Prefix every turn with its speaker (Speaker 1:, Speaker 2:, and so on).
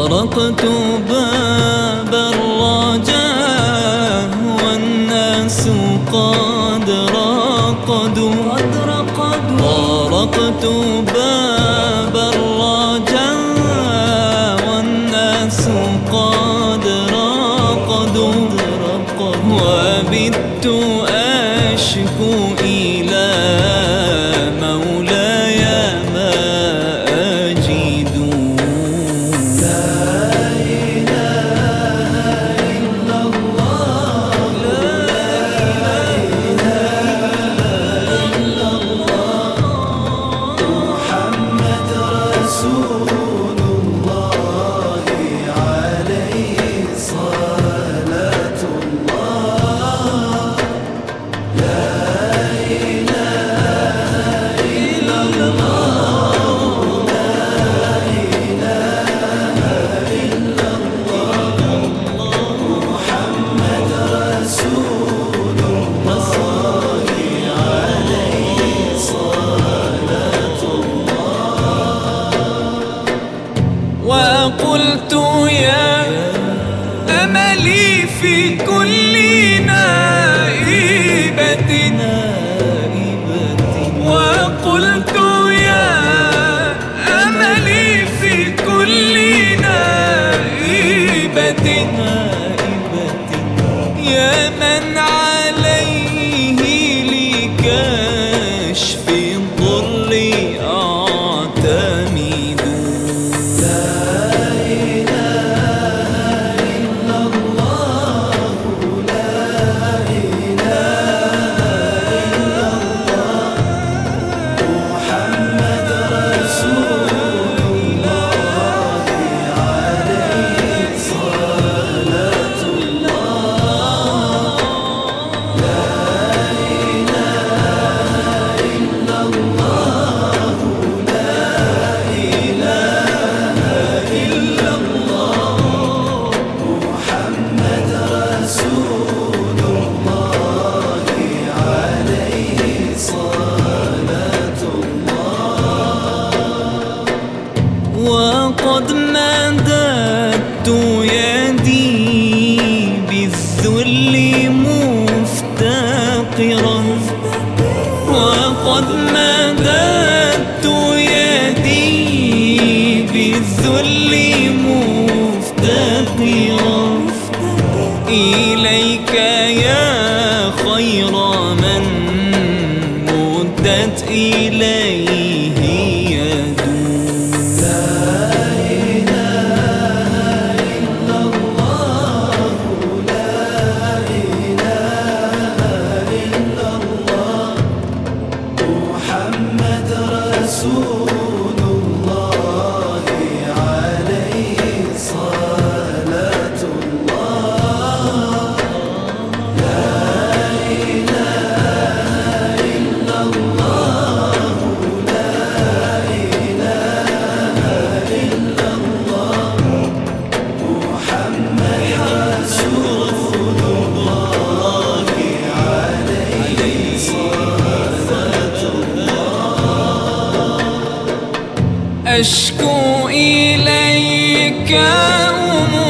Speaker 1: طرقت باب الرجاء والناس قد رقدوا طرقت
Speaker 2: وقلت يا أملي في كل
Speaker 1: آخرا وقد مددت يدي بالذل مفتقرا إليك يا خير من مدت إليك
Speaker 2: أشكو إليك أمور